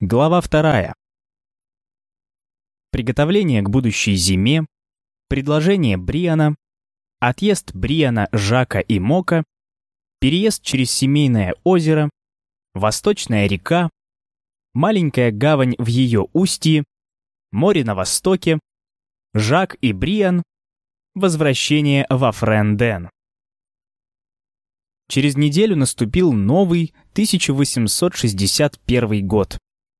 Глава вторая. Приготовление к будущей зиме, предложение Бриана, отъезд Бриана, Жака и Мока, переезд через семейное озеро, восточная река, маленькая гавань в ее устье, море на востоке, Жак и Бриан, возвращение во Френден. Через неделю наступил новый 1861 год.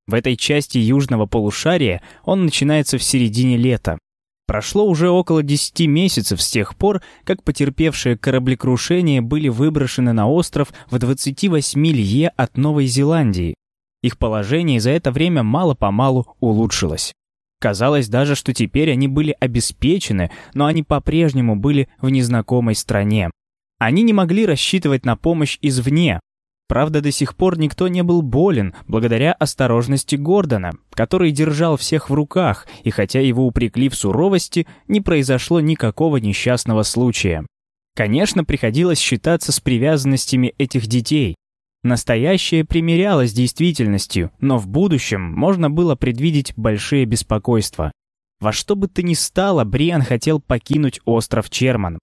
В этой части южного полушария он начинается в середине лета. Прошло уже около 10 месяцев с тех пор, как потерпевшие кораблекрушение были выброшены на остров в 28 лье от Новой Зеландии. Их положение за это время мало-помалу улучшилось. Казалось даже, что теперь они были обеспечены, но они по-прежнему были в незнакомой стране. Они не могли рассчитывать на помощь извне, Правда, до сих пор никто не был болен, благодаря осторожности Гордона, который держал всех в руках, и хотя его упрекли в суровости, не произошло никакого несчастного случая. Конечно, приходилось считаться с привязанностями этих детей. Настоящее примирялось с действительностью, но в будущем можно было предвидеть большие беспокойства. Во что бы то ни стало, Бриан хотел покинуть остров Черман.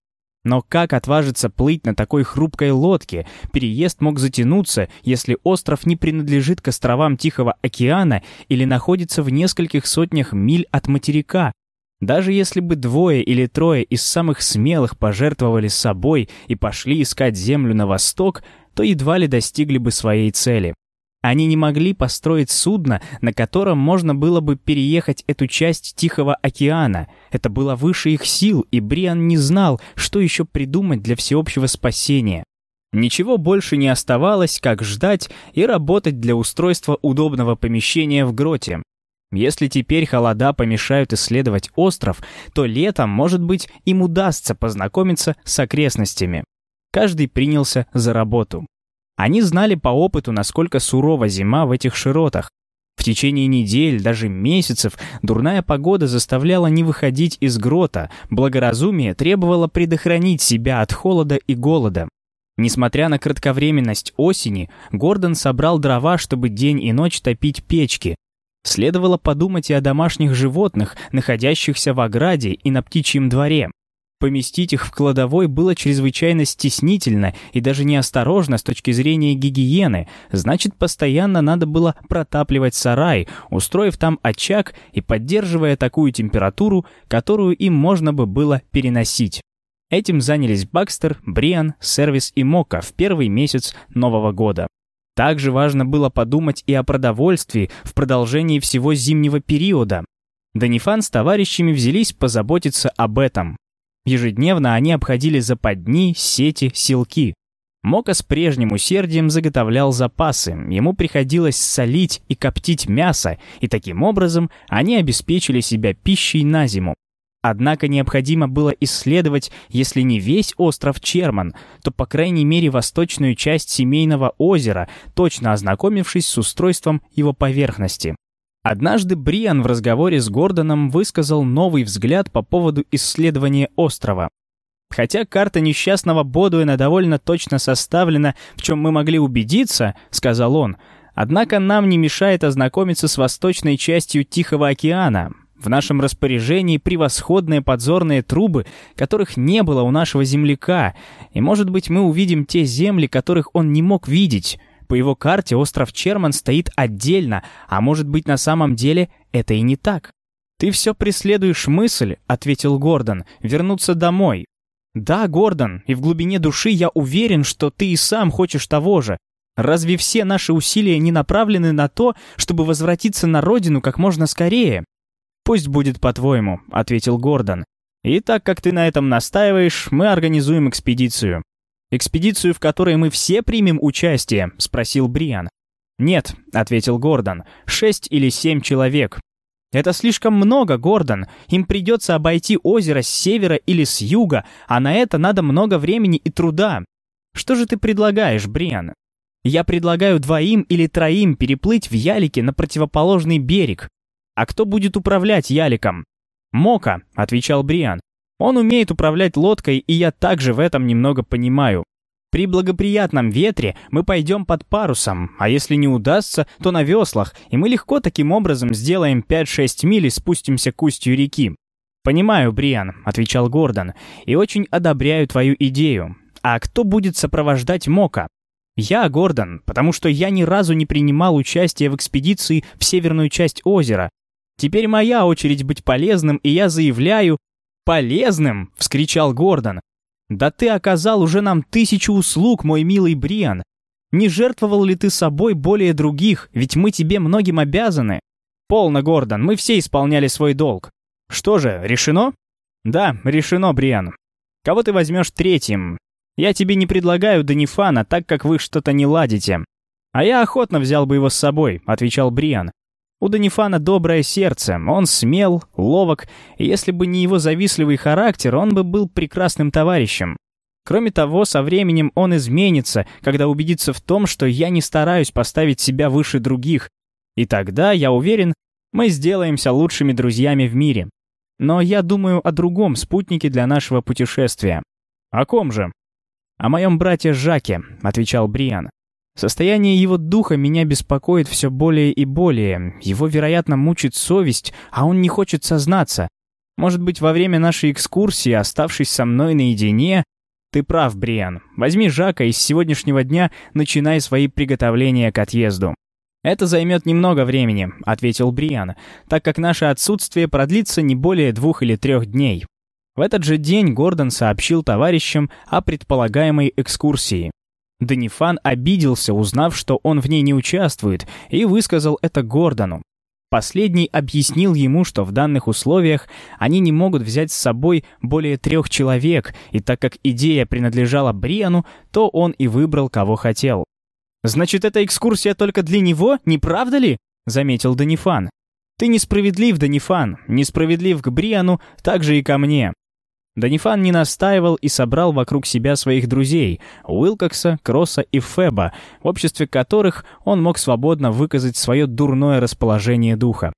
Но как отважиться плыть на такой хрупкой лодке? Переезд мог затянуться, если остров не принадлежит к островам Тихого океана или находится в нескольких сотнях миль от материка. Даже если бы двое или трое из самых смелых пожертвовали собой и пошли искать землю на восток, то едва ли достигли бы своей цели. Они не могли построить судно, на котором можно было бы переехать эту часть Тихого океана. Это было выше их сил, и Бриан не знал, что еще придумать для всеобщего спасения. Ничего больше не оставалось, как ждать и работать для устройства удобного помещения в гроте. Если теперь холода помешают исследовать остров, то летом, может быть, им удастся познакомиться с окрестностями. Каждый принялся за работу. Они знали по опыту, насколько сурова зима в этих широтах. В течение недель, даже месяцев, дурная погода заставляла не выходить из грота, благоразумие требовало предохранить себя от холода и голода. Несмотря на кратковременность осени, Гордон собрал дрова, чтобы день и ночь топить печки. Следовало подумать и о домашних животных, находящихся в ограде и на птичьем дворе. Поместить их в кладовой было чрезвычайно стеснительно и даже неосторожно с точки зрения гигиены, значит, постоянно надо было протапливать сарай, устроив там очаг и поддерживая такую температуру, которую им можно бы было переносить. Этим занялись Бакстер, Бриан, Сервис и Мока в первый месяц Нового года. Также важно было подумать и о продовольствии в продолжении всего зимнего периода. Данифан с товарищами взялись позаботиться об этом. Ежедневно они обходили западни, сети, силки. Мока с прежним усердием заготовлял запасы, ему приходилось солить и коптить мясо, и таким образом они обеспечили себя пищей на зиму. Однако необходимо было исследовать, если не весь остров Черман, то по крайней мере восточную часть семейного озера, точно ознакомившись с устройством его поверхности. Однажды Бриан в разговоре с Гордоном высказал новый взгляд по поводу исследования острова. Хотя карта несчастного Бодуэна довольно точно составлена, в чем мы могли убедиться, сказал он, однако нам не мешает ознакомиться с восточной частью Тихого океана. В нашем распоряжении превосходные подзорные трубы, которых не было у нашего земляка, и, может быть, мы увидим те земли, которых он не мог видеть. По его карте остров Черман стоит отдельно, а может быть на самом деле это и не так. «Ты все преследуешь мысль», — ответил Гордон, — «вернуться домой». «Да, Гордон, и в глубине души я уверен, что ты и сам хочешь того же. Разве все наши усилия не направлены на то, чтобы возвратиться на родину как можно скорее?» «Пусть будет по-твоему», — ответил Гордон. «И так как ты на этом настаиваешь, мы организуем экспедицию. «Экспедицию, в которой мы все примем участие?» — спросил Бриан. «Нет», — ответил Гордон, — «шесть или семь человек». «Это слишком много, Гордон. Им придется обойти озеро с севера или с юга, а на это надо много времени и труда. Что же ты предлагаешь, Бриан?» «Я предлагаю двоим или троим переплыть в ялике на противоположный берег. А кто будет управлять яликом?» «Мока», — отвечал Бриан. Он умеет управлять лодкой, и я также в этом немного понимаю. При благоприятном ветре мы пойдем под парусом, а если не удастся, то на веслах, и мы легко таким образом сделаем 5-6 миль и спустимся к устью реки. «Понимаю, Бриан», — отвечал Гордон, — «и очень одобряю твою идею. А кто будет сопровождать Мока?» «Я, Гордон, потому что я ни разу не принимал участие в экспедиции в северную часть озера. Теперь моя очередь быть полезным, и я заявляю...» «Полезным!» — вскричал Гордон. Да ты оказал уже нам тысячу услуг, мой милый Бриан. Не жертвовал ли ты собой более других, ведь мы тебе многим обязаны? Полно, Гордон, мы все исполняли свой долг. Что же, решено? Да, решено, Бриан. Кого ты возьмешь третьим? Я тебе не предлагаю Данифана, так как вы что-то не ладите. А я охотно взял бы его с собой, отвечал Бриан. У Данифана доброе сердце, он смел, ловок, и если бы не его завистливый характер, он бы был прекрасным товарищем. Кроме того, со временем он изменится, когда убедится в том, что я не стараюсь поставить себя выше других. И тогда, я уверен, мы сделаемся лучшими друзьями в мире. Но я думаю о другом спутнике для нашего путешествия. О ком же? О моем брате Жаке, отвечал Бриан. Состояние его духа меня беспокоит все более и более. Его, вероятно, мучит совесть, а он не хочет сознаться. Может быть, во время нашей экскурсии, оставшись со мной наедине... Ты прав, Бриан. Возьми Жака и с сегодняшнего дня начинай свои приготовления к отъезду. «Это займет немного времени», — ответил Бриан, «так как наше отсутствие продлится не более двух или трех дней». В этот же день Гордон сообщил товарищам о предполагаемой экскурсии. Данифан обиделся, узнав, что он в ней не участвует, и высказал это Гордону. Последний объяснил ему, что в данных условиях они не могут взять с собой более трех человек, и так как идея принадлежала Бриану, то он и выбрал, кого хотел. «Значит, эта экскурсия только для него, не правда ли?» — заметил Данифан. «Ты несправедлив, Данифан, несправедлив к Бриану, так же и ко мне. Данифан не настаивал и собрал вокруг себя своих друзей — Уилкокса, Кросса и Феба, в обществе которых он мог свободно выказать свое дурное расположение духа.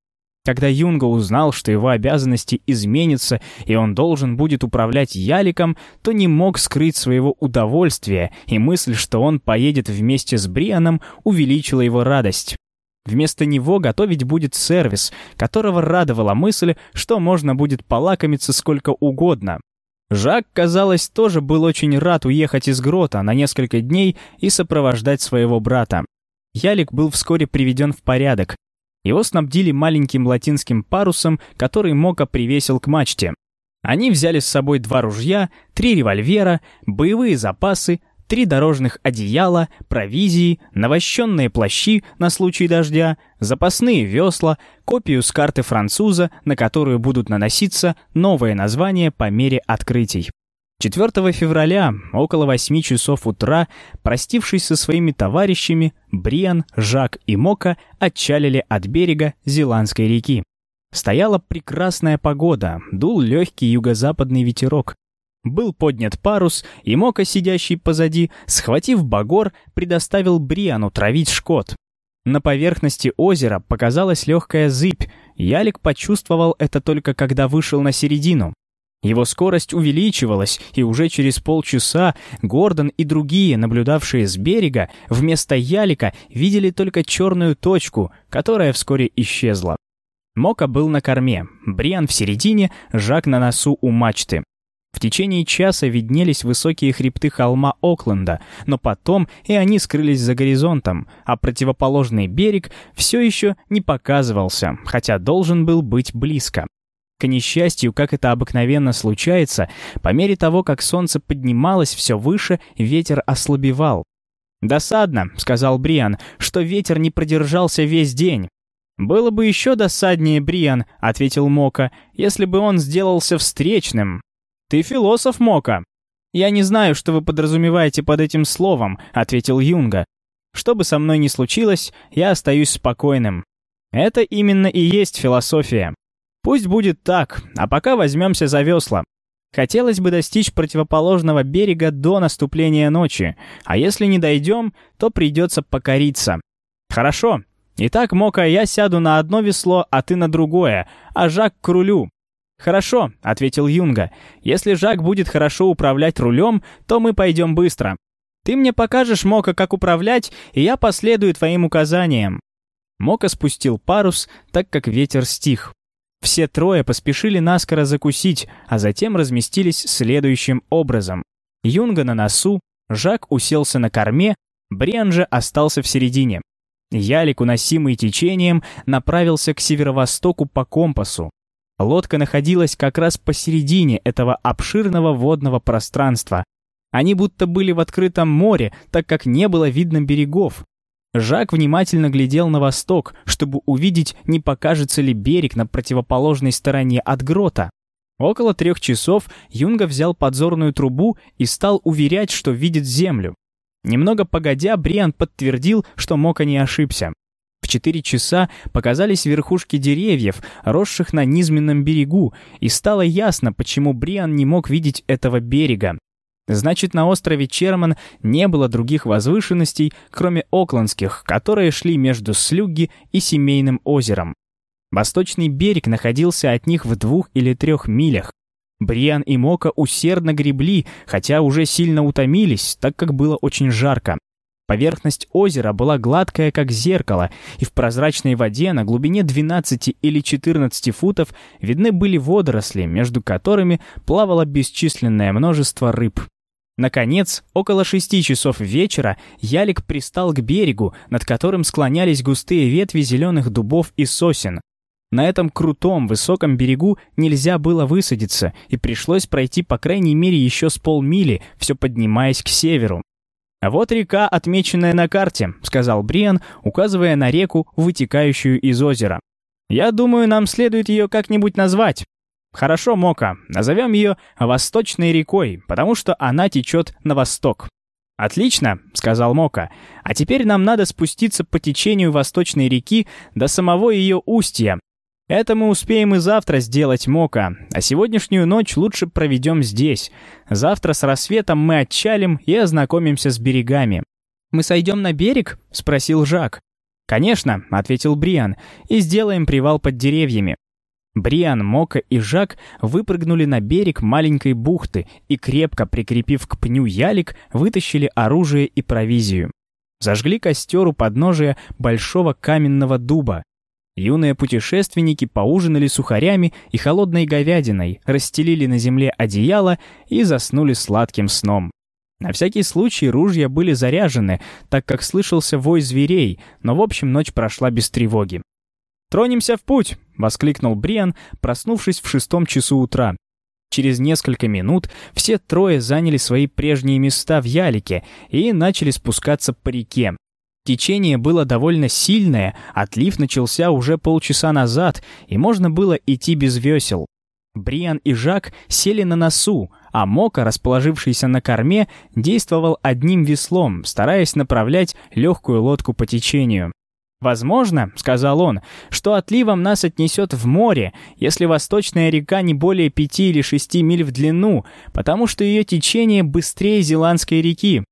Когда Юнга узнал, что его обязанности изменятся и он должен будет управлять яликом, то не мог скрыть своего удовольствия, и мысль, что он поедет вместе с Брианом, увеличила его радость. Вместо него готовить будет сервис, которого радовала мысль, что можно будет полакомиться сколько угодно. Жак, казалось, тоже был очень рад уехать из Грота на несколько дней и сопровождать своего брата. Ялик был вскоре приведен в порядок. Его снабдили маленьким латинским парусом, который Мока привесил к мачте. Они взяли с собой два ружья, три револьвера, боевые запасы, три дорожных одеяла, провизии, навощенные плащи на случай дождя, запасные весла, копию с карты француза, на которую будут наноситься новые названия по мере открытий. 4 февраля, около 8 часов утра, простившись со своими товарищами, Бриан, Жак и Мока отчалили от берега Зеландской реки. Стояла прекрасная погода, дул легкий юго-западный ветерок. Был поднят парус, и Мока, сидящий позади, схватив багор, предоставил Бриану травить шкот. На поверхности озера показалась легкая зыбь. Ялик почувствовал это только когда вышел на середину. Его скорость увеличивалась, и уже через полчаса Гордон и другие, наблюдавшие с берега, вместо ялика видели только черную точку, которая вскоре исчезла. Мока был на корме, Бриан в середине, Жак на носу у мачты. В течение часа виднелись высокие хребты холма Окленда, но потом и они скрылись за горизонтом, а противоположный берег все еще не показывался, хотя должен был быть близко. К несчастью, как это обыкновенно случается, по мере того, как солнце поднималось все выше, ветер ослабевал. «Досадно», — сказал Бриан, — «что ветер не продержался весь день». «Было бы еще досаднее, Бриан», — ответил Мока, — «если бы он сделался встречным». «Ты философ, Мока!» «Я не знаю, что вы подразумеваете под этим словом», — ответил Юнга. «Что бы со мной ни случилось, я остаюсь спокойным. Это именно и есть философия. Пусть будет так, а пока возьмемся за весла. Хотелось бы достичь противоположного берега до наступления ночи, а если не дойдем, то придется покориться. Хорошо. Итак, Мока, я сяду на одно весло, а ты на другое, а Жак к рулю. «Хорошо», — ответил Юнга. «Если Жак будет хорошо управлять рулем, то мы пойдем быстро». Ты мне покажешь, Мока, как управлять, и я последую твоим указаниям». Мока спустил парус, так как ветер стих. Все трое поспешили наскоро закусить, а затем разместились следующим образом. Юнга на носу, Жак уселся на корме, Бриан же остался в середине. Ялик, уносимый течением, направился к северо-востоку по компасу. Лодка находилась как раз посередине этого обширного водного пространства. Они будто были в открытом море, так как не было видно берегов. Жак внимательно глядел на восток, чтобы увидеть, не покажется ли берег на противоположной стороне от грота. Около трех часов Юнга взял подзорную трубу и стал уверять, что видит землю. Немного погодя, Бриан подтвердил, что Мока не ошибся. В четыре часа показались верхушки деревьев, росших на низменном берегу, и стало ясно, почему Бриан не мог видеть этого берега. Значит, на острове Черман не было других возвышенностей, кроме Оклендских, которые шли между Слюгги и Семейным озером. Восточный берег находился от них в двух или трех милях. Бриан и Мока усердно гребли, хотя уже сильно утомились, так как было очень жарко. Поверхность озера была гладкая, как зеркало, и в прозрачной воде на глубине 12 или 14 футов видны были водоросли, между которыми плавало бесчисленное множество рыб. Наконец, около шести часов вечера ялик пристал к берегу, над которым склонялись густые ветви зеленых дубов и сосен. На этом крутом, высоком берегу нельзя было высадиться, и пришлось пройти по крайней мере еще с полмили, все поднимаясь к северу. «А вот река, отмеченная на карте», — сказал Бриан, указывая на реку, вытекающую из озера. «Я думаю, нам следует ее как-нибудь назвать. Хорошо, Мока, назовем ее Восточной рекой, потому что она течет на восток. «Отлично», — сказал Мока. «А теперь нам надо спуститься по течению Восточной реки до самого ее устья. Это мы успеем и завтра сделать, Мока, а сегодняшнюю ночь лучше проведем здесь. Завтра с рассветом мы отчалим и ознакомимся с берегами». «Мы сойдем на берег?» — спросил Жак. «Конечно», — ответил Бриан, — «и сделаем привал под деревьями. Бриан, Мока и Жак выпрыгнули на берег маленькой бухты и, крепко прикрепив к пню ялик, вытащили оружие и провизию. Зажгли костер у подножия большого каменного дуба. Юные путешественники поужинали сухарями и холодной говядиной, расстелили на земле одеяло и заснули сладким сном. На всякий случай ружья были заряжены, так как слышался вой зверей, но в общем ночь прошла без тревоги. «Тронемся в путь!» — воскликнул Бриан, проснувшись в шестом часу утра. Через несколько минут все трое заняли свои прежние места в ялике и начали спускаться по реке. Течение было довольно сильное, отлив начался уже полчаса назад, и можно было идти без весел. Бриан и Жак сели на носу, а Мока, расположившийся на корме, действовал одним веслом, стараясь направлять легкую лодку по течению. «Возможно, — сказал он, — что отливом нас отнесет в море, если восточная река не более пяти или шести миль в длину, потому что ее течение быстрее Зеландской реки».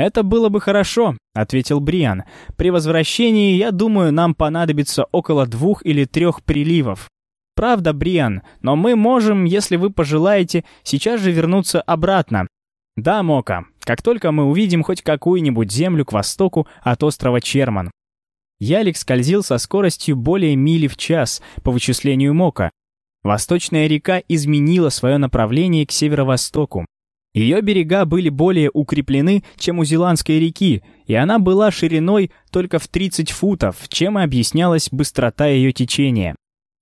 «Это было бы хорошо», — ответил Бриан. «При возвращении, я думаю, нам понадобится около двух или трех приливов». «Правда, Бриан, но мы можем, если вы пожелаете, сейчас же вернуться обратно». «Да, Мока, как только мы увидим хоть какую-нибудь землю к востоку от острова Черман». Ялик скользил со скоростью более мили в час, по вычислению Мока. Восточная река изменила свое направление к северо-востоку. Ее берега были более укреплены, чем у Зеландской реки, и она была шириной только в 30 футов, чем и объяснялась быстрота ее течения.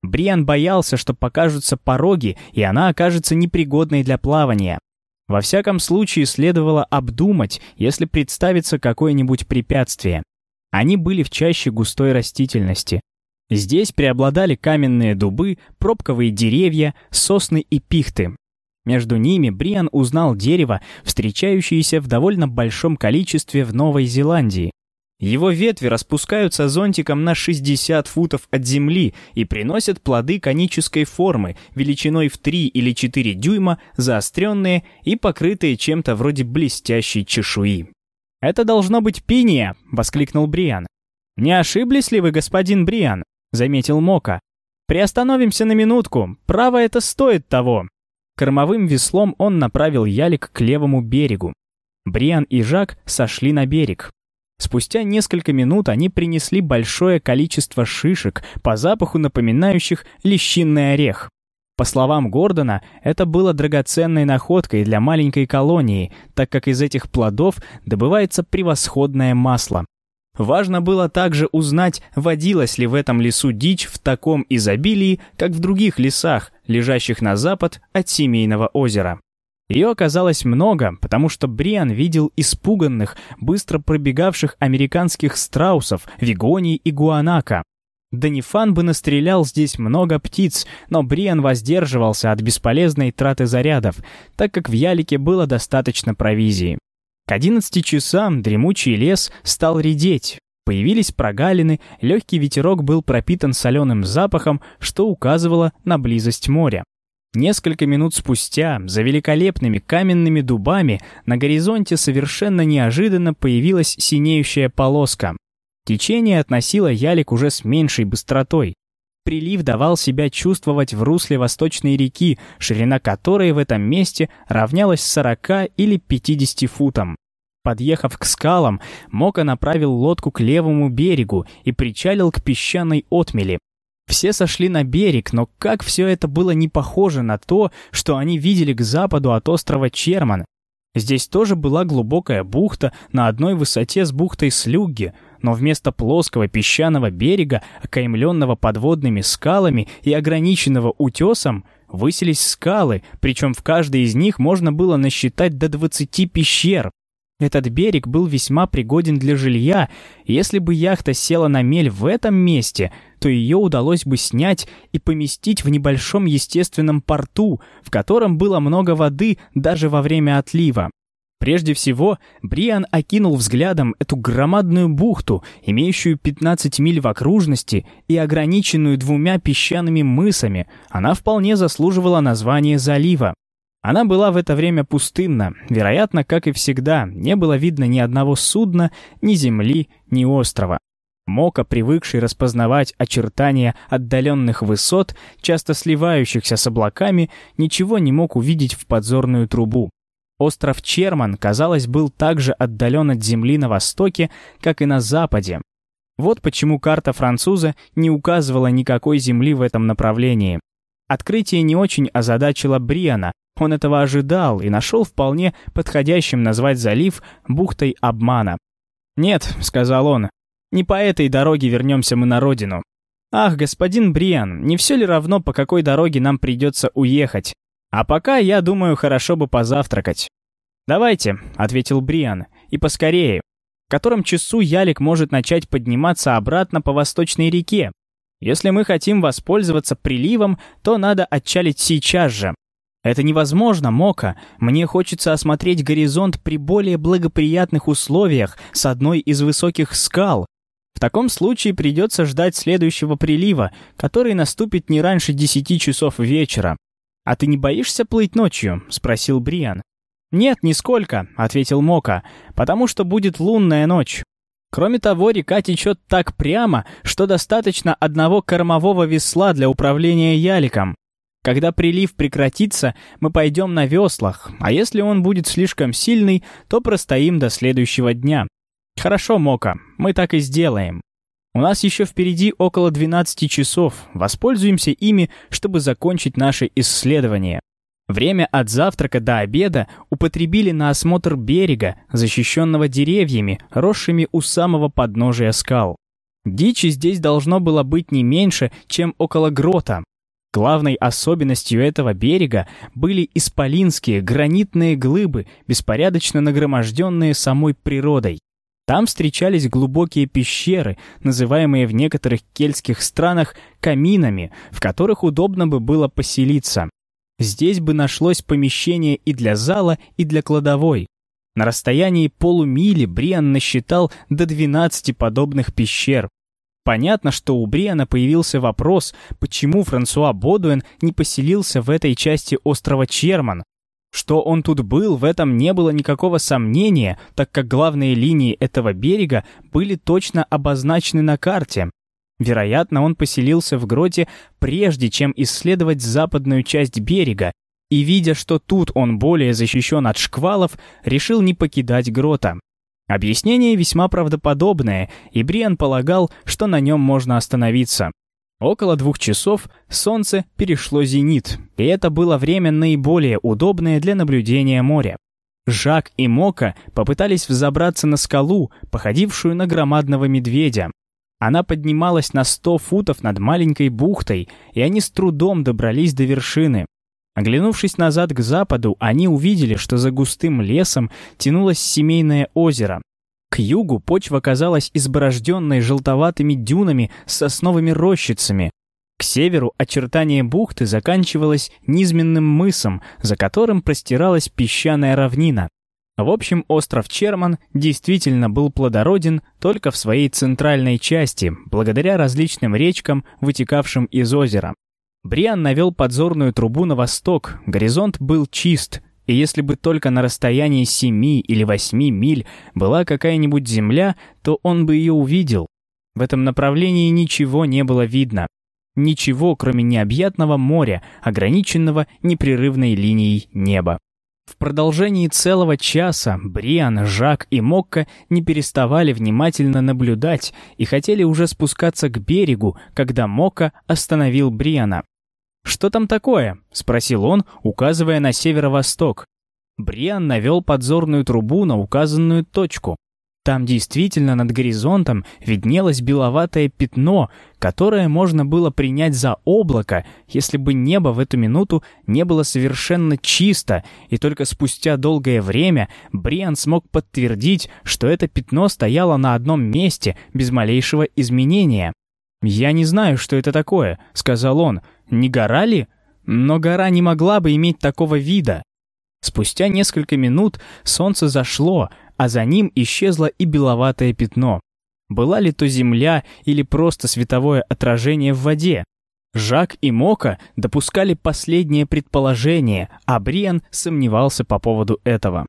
Бриан боялся, что покажутся пороги, и она окажется непригодной для плавания. Во всяком случае, следовало обдумать, если представится какое-нибудь препятствие. Они были в чаще густой растительности. Здесь преобладали каменные дубы, пробковые деревья, сосны и пихты. Между ними Бриан узнал дерево, встречающееся в довольно большом количестве в Новой Зеландии. Его ветви распускаются зонтиком на 60 футов от земли и приносят плоды конической формы, величиной в 3 или 4 дюйма, заостренные и покрытые чем-то вроде блестящей чешуи. «Это должно быть пиния!» — воскликнул Бриан. «Не ошиблись ли вы, господин Бриан?» — заметил Мока. «Приостановимся на минутку. Право это стоит того». Кормовым веслом он направил ялик к левому берегу. Бриан и Жак сошли на берег. Спустя несколько минут они принесли большое количество шишек, по запаху напоминающих лещинный орех. По словам Гордона, это было драгоценной находкой для маленькой колонии, так как из этих плодов добывается превосходное масло. Важно было также узнать, водилась ли в этом лесу дичь в таком изобилии, как в других лесах, лежащих на запад от Семейного озера. Ее оказалось много, потому что Бриан видел испуганных, быстро пробегавших американских страусов, вигоний и гуанака. Данифан бы настрелял здесь много птиц, но Бриан воздерживался от бесполезной траты зарядов, так как в ялике было достаточно провизии. К 11 часам дремучий лес стал редеть. Появились прогалины, легкий ветерок был пропитан соленым запахом, что указывало на близость моря. Несколько минут спустя, за великолепными каменными дубами, на горизонте совершенно неожиданно появилась синеющая полоска. Течение относило ялик уже с меньшей быстротой. Прилив давал себя чувствовать в русле восточной реки, ширина которой в этом месте равнялась 40 или 50 футам. Подъехав к скалам, Мока направил лодку к левому берегу и причалил к песчаной отмели. Все сошли на берег, но как все это было не похоже на то, что они видели к западу от острова Черман. Здесь тоже была глубокая бухта на одной высоте с бухтой Слюгги, но вместо плоского песчаного берега, окаймленного подводными скалами и ограниченного утесом, высились скалы, причем в каждой из них можно было насчитать до 20 пещер. Этот берег был весьма пригоден для жилья, если бы яхта села на мель в этом месте, то ее удалось бы снять и поместить в небольшом естественном порту, в котором было много воды даже во время отлива. Прежде всего, Бриан окинул взглядом эту громадную бухту, имеющую 15 миль в окружности и ограниченную двумя песчаными мысами. Она вполне заслуживала названия залива. Она была в это время пустынна, вероятно, как и всегда, не было видно ни одного судна, ни земли, ни острова. Мока, привыкший распознавать очертания отдаленных высот, часто сливающихся с облаками, ничего не мог увидеть в подзорную трубу. Остров Черман, казалось, был так же отдален от земли на востоке, как и на западе. Вот почему карта француза не указывала никакой земли в этом направлении. Открытие не очень озадачило Бриана, он этого ожидал и нашел вполне подходящим назвать залив бухтой обмана. «Нет», — сказал он, — «не по этой дороге вернемся мы на родину». «Ах, господин Бриан, не все ли равно, по какой дороге нам придется уехать? А пока, я думаю, хорошо бы позавтракать». «Давайте», — ответил Бриан, — «и поскорее. В котором часу ялик может начать подниматься обратно по восточной реке? Если мы хотим воспользоваться приливом, то надо отчалить сейчас же, это невозможно, Мока. Мне хочется осмотреть горизонт при более благоприятных условиях с одной из высоких скал. В таком случае придется ждать следующего прилива, который наступит не раньше десяти часов вечера. «А ты не боишься плыть ночью?» — спросил Бриан. «Нет, нисколько», — ответил Мока, — «потому что будет лунная ночь. Кроме того, река течет так прямо, что достаточно одного кормового весла для управления яликом. Когда прилив прекратится, мы пойдем на веслах, а если он будет слишком сильный, то простоим до следующего дня. Хорошо, Мока, мы так и сделаем. У нас еще впереди около 12 часов, воспользуемся ими, чтобы закончить наше исследование. Время от завтрака до обеда употребили на осмотр берега, защищенного деревьями, росшими у самого подножия скал. Дичи здесь должно было быть не меньше, чем около грота, Главной особенностью этого берега были исполинские гранитные глыбы, беспорядочно нагроможденные самой природой. Там встречались глубокие пещеры, называемые в некоторых кельтских странах каминами, в которых удобно бы было поселиться. Здесь бы нашлось помещение и для зала, и для кладовой. На расстоянии полумили Бриан насчитал до 12 подобных пещер, Понятно, что у Бриана появился вопрос, почему Франсуа Бодуэн не поселился в этой части острова Черман. Что он тут был, в этом не было никакого сомнения, так как главные линии этого берега были точно обозначены на карте. Вероятно, он поселился в гроте прежде, чем исследовать западную часть берега, И, видя, что тут он более защищен от шквалов, решил не покидать грота. Объяснение весьма правдоподобное, и Бриан полагал, что на нем можно остановиться. Около двух часов солнце перешло зенит, и это было время наиболее удобное для наблюдения моря. Жак и Мока попытались взобраться на скалу, походившую на громадного медведя. Она поднималась на сто футов над маленькой бухтой, и они с трудом добрались до вершины. Оглянувшись назад к западу, они увидели, что за густым лесом тянулось семейное озеро. К югу почва казалась изборожденной желтоватыми дюнами с сосновыми рощицами. К северу очертание бухты заканчивалось низменным мысом, за которым простиралась песчаная равнина. В общем, остров Черман действительно был плодороден только в своей центральной части, благодаря различным речкам, вытекавшим из озера. Бриан навел подзорную трубу на восток, горизонт был чист, и если бы только на расстоянии семи или восьми миль была какая-нибудь земля, то он бы ее увидел. В этом направлении ничего не было видно. Ничего, кроме необъятного моря, ограниченного непрерывной линией неба. В продолжении целого часа Бриан, Жак и Мокка не переставали внимательно наблюдать и хотели уже спускаться к берегу, когда Мокка остановил Бриана. «Что там такое?» — спросил он, указывая на северо-восток. Бриан навел подзорную трубу на указанную точку. Там действительно над горизонтом виднелось беловатое пятно, которое можно было принять за облако, если бы небо в эту минуту не было совершенно чисто, и только спустя долгое время Бриан смог подтвердить, что это пятно стояло на одном месте без малейшего изменения. «Я не знаю, что это такое», — сказал он, — не гора ли? Но гора не могла бы иметь такого вида. Спустя несколько минут солнце зашло, а за ним исчезло и беловатое пятно. Была ли то земля или просто световое отражение в воде? Жак и Мока допускали последнее предположение, а Бриан сомневался по поводу этого.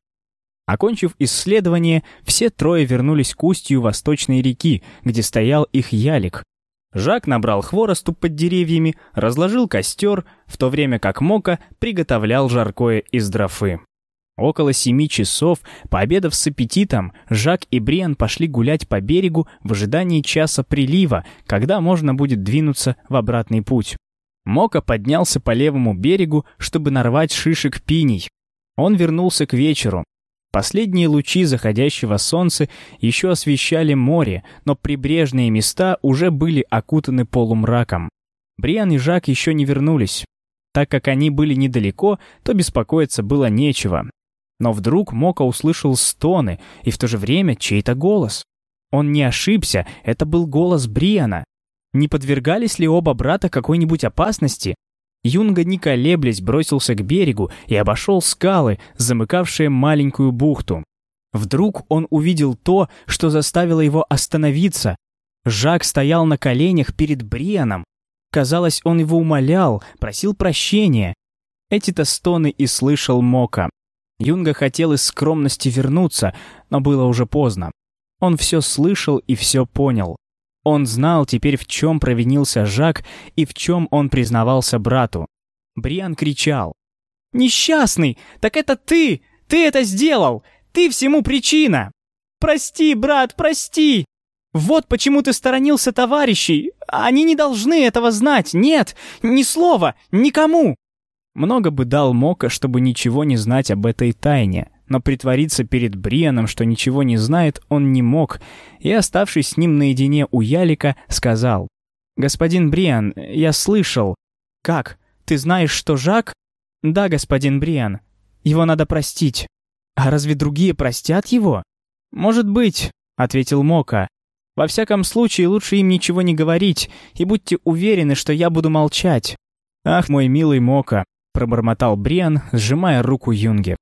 Окончив исследование, все трое вернулись к устью восточной реки, где стоял их ялик. Жак набрал хворосту под деревьями, разложил костер, в то время как Мока приготовлял жаркое из дрофы. Около семи часов, пообедав с аппетитом, Жак и Бриан пошли гулять по берегу в ожидании часа прилива, когда можно будет двинуться в обратный путь. Мока поднялся по левому берегу, чтобы нарвать шишек пиней. Он вернулся к вечеру. Последние лучи заходящего солнца еще освещали море, но прибрежные места уже были окутаны полумраком. Бриан и Жак еще не вернулись. Так как они были недалеко, то беспокоиться было нечего. Но вдруг Мока услышал стоны и в то же время чей-то голос. Он не ошибся, это был голос Бриана. Не подвергались ли оба брата какой-нибудь опасности? Юнга, не колеблясь, бросился к берегу и обошел скалы, замыкавшие маленькую бухту. Вдруг он увидел то, что заставило его остановиться. Жак стоял на коленях перед Брианом. Казалось, он его умолял, просил прощения. Эти-то стоны и слышал Мока. Юнга хотел из скромности вернуться, но было уже поздно. Он все слышал и все понял. Он знал теперь, в чем провинился Жак и в чем он признавался брату. Бриан кричал. «Несчастный! Так это ты! Ты это сделал! Ты всему причина! Прости, брат, прости! Вот почему ты сторонился товарищей! Они не должны этого знать! Нет! Ни слова! Никому!» Много бы дал Мока, чтобы ничего не знать об этой тайне но притвориться перед Брианом, что ничего не знает, он не мог, и, оставшись с ним наедине у Ялика, сказал. «Господин Бриан, я слышал». «Как? Ты знаешь, что Жак?» «Да, господин Бриан. Его надо простить». «А разве другие простят его?» «Может быть», — ответил Мока. «Во всяком случае, лучше им ничего не говорить, и будьте уверены, что я буду молчать». «Ах, мой милый Мока», — пробормотал Бриан, сжимая руку Юнге.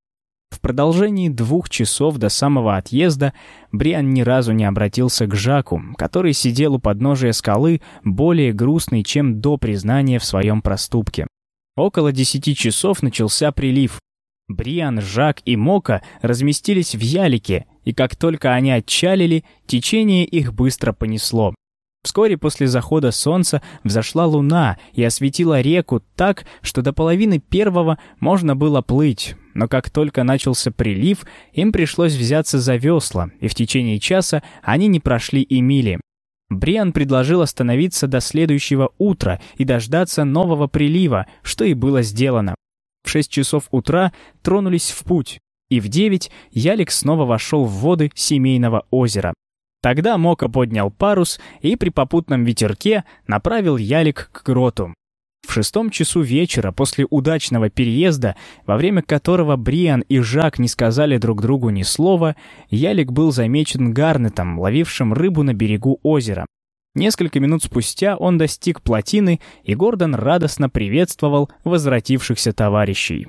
В продолжении двух часов до самого отъезда Бриан ни разу не обратился к Жаку, который сидел у подножия скалы, более грустный, чем до признания в своем проступке. Около десяти часов начался прилив. Бриан, Жак и Мока разместились в ялике, и как только они отчалили, течение их быстро понесло. Вскоре после захода солнца взошла луна и осветила реку так, что до половины первого можно было плыть. Но как только начался прилив, им пришлось взяться за весла, и в течение часа они не прошли и мили. Бриан предложил остановиться до следующего утра и дождаться нового прилива, что и было сделано. В шесть часов утра тронулись в путь, и в девять Ялик снова вошел в воды семейного озера. Тогда Мока поднял парус и при попутном ветерке направил ялик к гроту. В шестом часу вечера после удачного переезда, во время которого Бриан и Жак не сказали друг другу ни слова, ялик был замечен Гарнетом, ловившим рыбу на берегу озера. Несколько минут спустя он достиг плотины, и Гордон радостно приветствовал возвратившихся товарищей.